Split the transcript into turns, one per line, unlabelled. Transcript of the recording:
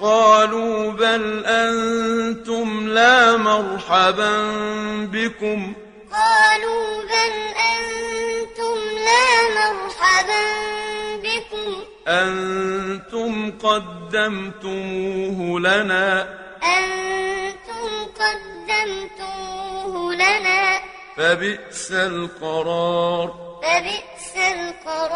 قالوا بل أنتم لا مرحبا بكم.
قالوا بل أنتم لا مرحبا بكم.
أنتم قدمتموه لنا.
أنتم قدمتموه لنا.
فبئس القرار.
فبئس القرار.